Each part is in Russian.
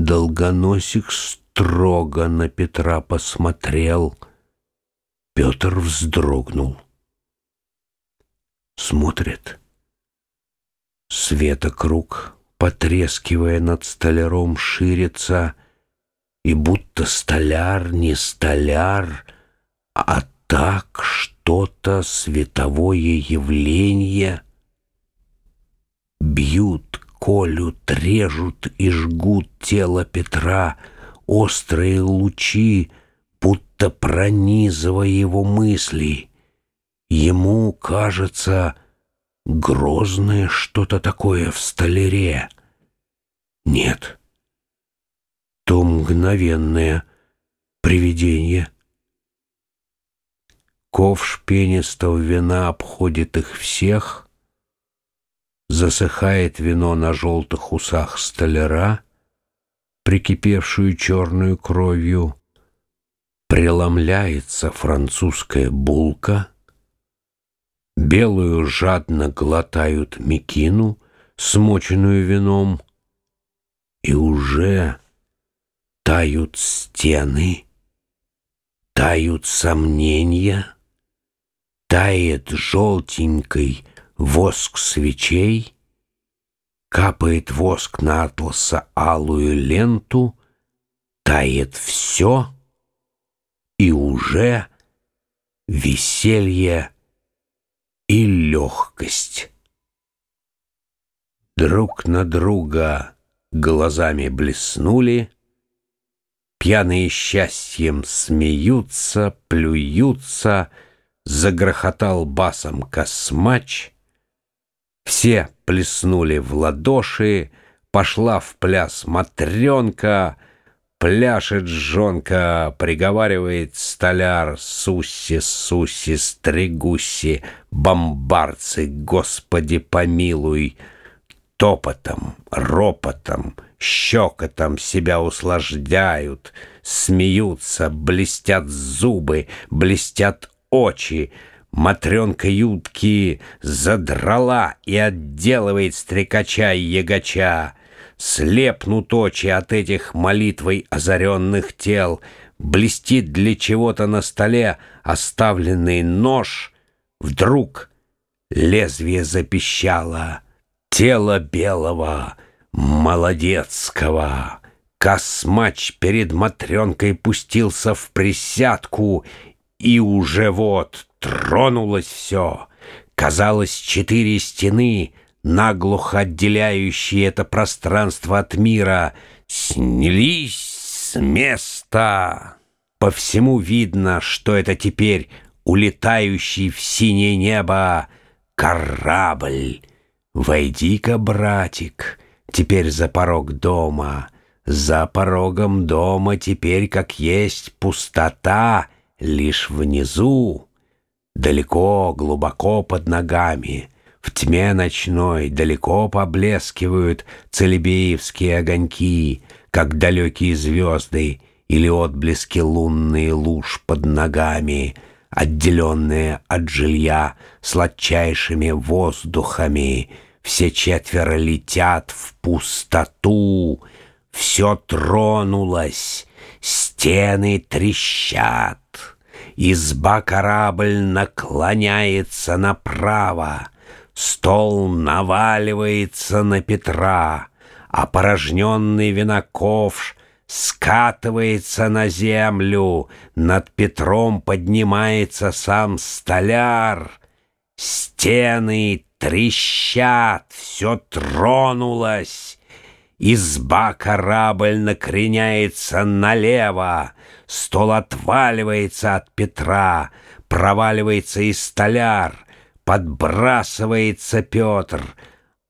Долгоносик строго на Петра посмотрел. Петр вздрогнул. Смотрит. Светокруг, потрескивая над столяром, ширится, И будто столяр не столяр, а так что-то световое явление. Бьют, колют, режут и жгут тело Петра острые лучи, будто пронизывая его мысли. Ему кажется грозное что-то такое в столяре. Нет, то мгновенное привидение. Ковш пенистого вина обходит их всех, засыхает вино на желтых усах столяра, прикипевшую черную кровью, преломляется французская булка, белую жадно глотают мекину, смоченную вином, и уже тают стены, тают сомнения, тает желтенький воск свечей, капает воск на атласа алую ленту, тает все — и уже веселье и легкость. Друг на друга глазами блеснули, Пьяные счастьем смеются, плюются, Загрохотал басом космач. Все плеснули в ладоши, Пошла в пляс матренка — Пляшет жонка, приговаривает столяр, Суси, суси, стригуси, бомбарцы, Господи помилуй. Топотом, ропотом, щекотом себя услаждают, Смеются, блестят зубы, блестят очи, Матренка Ютки задрала и отделывает стрекача и ягача. Слепнут очи от этих молитвой озаренных тел, Блестит для чего-то на столе оставленный нож. Вдруг лезвие запищало. Тело белого, молодецкого. Космач перед Матренкой пустился в присядку, И уже вот тронулось все. Казалось, четыре стены — наглухо отделяющие это пространство от мира, снялись с места. По всему видно, что это теперь улетающий в синее небо корабль. Войди-ка, братик, теперь за порог дома. За порогом дома теперь, как есть, пустота лишь внизу. Далеко, глубоко под ногами — в тьме ночной далеко поблескивают целебеевские огоньки, как далекие звезды или отблески лунные луж под ногами, отделенные от жилья сладчайшими воздухами. Все четверо летят в пустоту, все тронулось, стены трещат. Изба-корабль наклоняется направо, Стол наваливается на Петра, а порожненный виноковш скатывается на землю, над Петром поднимается сам столяр. Стены трещат, все тронулось. Изба-корабль накреняется налево, стол отваливается от Петра, проваливается и столяр — Подбрасывается Петр.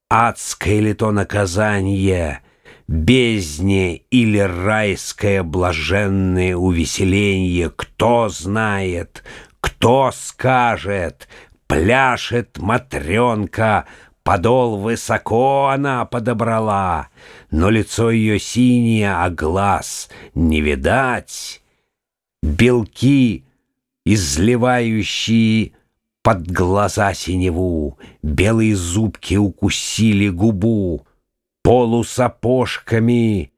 Адское ли то наказание, Бездне или райское блаженное увеселение, Кто знает, кто скажет, Пляшет Матренка, Подол высоко она подобрала, Но лицо ее синее, а глаз не видать. Белки, изливающие под глаза синеву, белые зубки укусили губу, полусапожками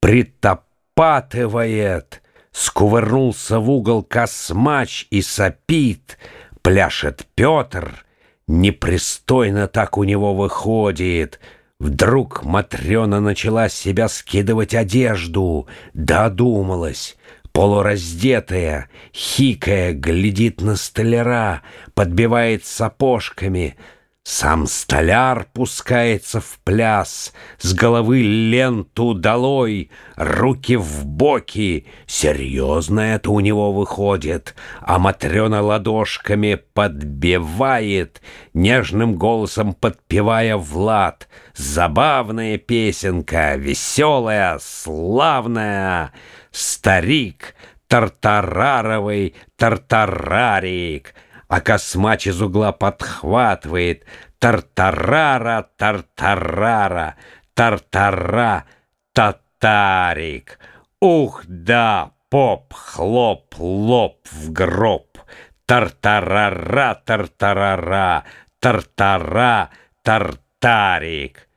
притопатывает, скувырнулся в угол космач и сопит, пляшет Петр, непристойно так у него выходит — Вдруг Матрена начала с себя скидывать одежду, додумалась, полураздетая, хикая, глядит на столяра, подбивает сапожками — сам столяр пускается в пляс, С головы ленту долой, руки в боки. Серьезно это у него выходит, А Матрена ладошками подбивает, Нежным голосом подпевая Влад. Забавная песенка, веселая, славная. Старик, тартараровый тартарарик — а космач из угла подхватывает «Тартарара, тартарара, тартара, татарик». Ух, да, поп, хлоп, лоп в гроб. Тартарара, тартарара, тартара, тартарик.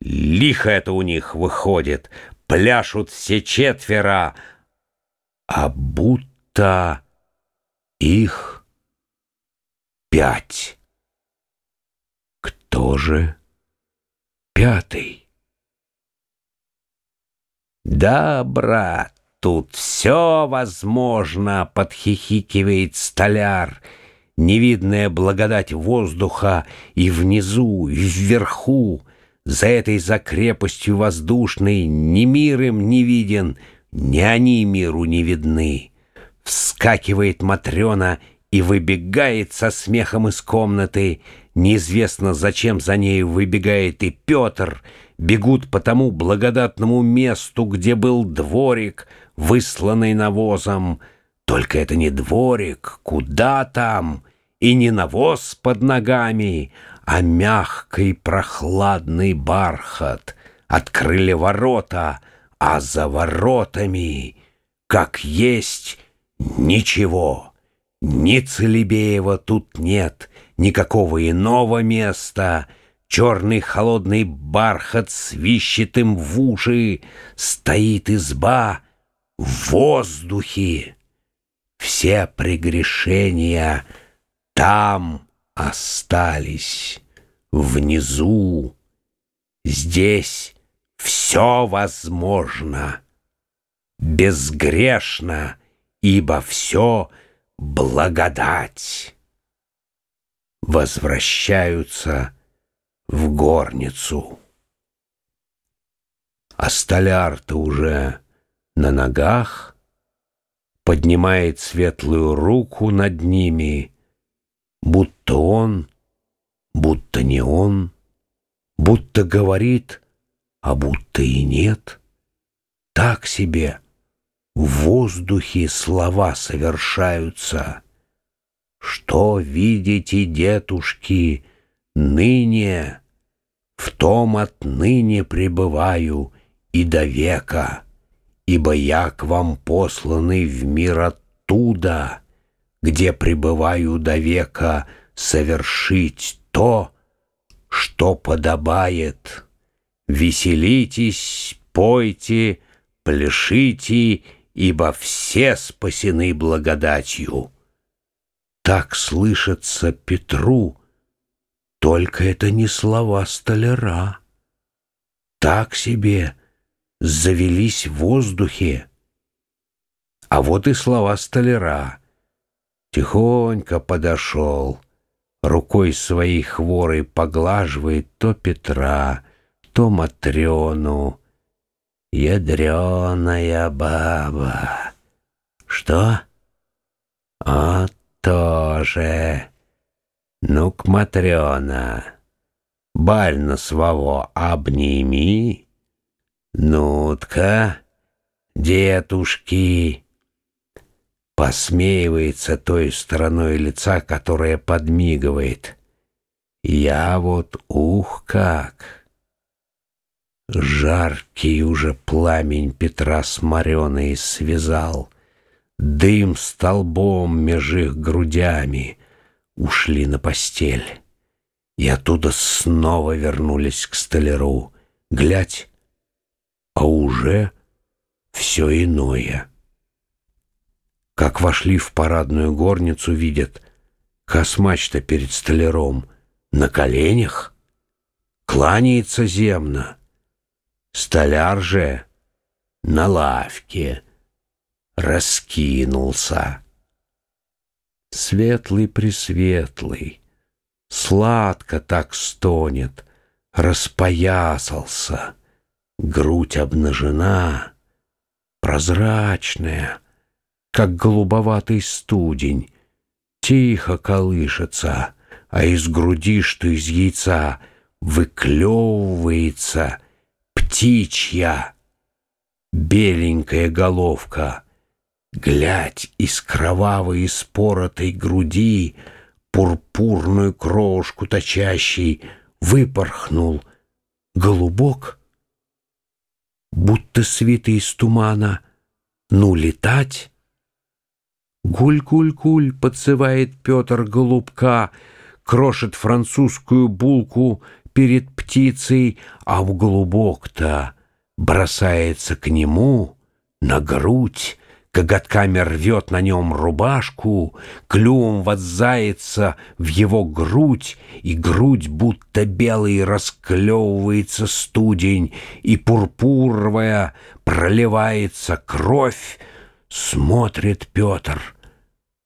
Лихо это у них выходит, пляшут все четверо, а будто их пять. Кто же пятый? Да, брат, тут все возможно, подхихикивает столяр. Невидная благодать воздуха и внизу, и вверху. За этой закрепостью воздушной ни мир им не виден, ни они миру не видны. Вскакивает Матрена и выбегает со смехом из комнаты. Неизвестно, зачем за ней выбегает и Петр. Бегут по тому благодатному месту, где был дворик, высланный навозом. Только это не дворик, куда там? И не навоз под ногами, а мягкий прохладный бархат. Открыли ворота, а за воротами, как есть, ничего. Ни Целебеева тут нет, никакого иного места. Черный холодный бархат свищет им в уши, Стоит изба в воздухе. Все прегрешения там остались, внизу. Здесь все возможно, безгрешно, ибо все — благодать. Возвращаются в горницу. А столяр-то уже на ногах, поднимает светлую руку над ними, будто он, будто не он, будто говорит, а будто и нет. Так себе — в воздухе слова совершаются. Что видите, детушки, ныне, В том отныне пребываю и до века, Ибо я к вам посланный в мир оттуда, Где пребываю до века совершить то, что подобает. Веселитесь, пойте, пляшите ибо все спасены благодатью. Так слышится Петру, только это не слова столяра. Так себе завелись в воздухе. А вот и слова столяра. Тихонько подошел, рукой своей хворой поглаживает то Петра, то Матрёну, Ядреная баба. Что? А тоже. Ну-ка, Матрена, бально своего обними. Ну-ка, детушки. Посмеивается той стороной лица, которая подмигивает. Я вот ух как! Жаркий уже пламень Петра с Мареной связал, Дым столбом меж их грудями Ушли на постель. И оттуда снова вернулись к столяру. Глядь, а уже все иное. Как вошли в парадную горницу, видят, космач-то перед столяром на коленях, кланяется земно. Столяр же на лавке раскинулся. Светлый-пресветлый, сладко так стонет, распоясался, грудь обнажена, прозрачная, как голубоватый студень, тихо колышется, а из груди, что из яйца, выклевывается птичья беленькая головка. Глядь, из кровавой испоротой груди пурпурную крошку точащий выпорхнул голубок, будто свитый из тумана, ну, летать. Гуль-гуль-гуль подсывает Петр голубка, крошит французскую булку перед птицей, а в голубок-то бросается к нему на грудь, коготками рвет на нем рубашку, клювом вонзается в его грудь, и грудь будто белый расклевывается студень, и пурпуровая проливается кровь. Смотрит Петр,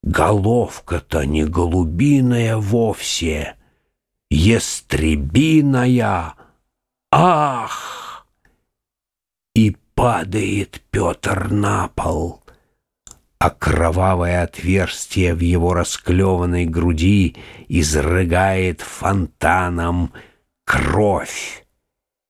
головка-то не голубиная вовсе, ястребиная. Ах! И падает Петр на пол а кровавое отверстие в его расклеванной груди изрыгает фонтаном кровь.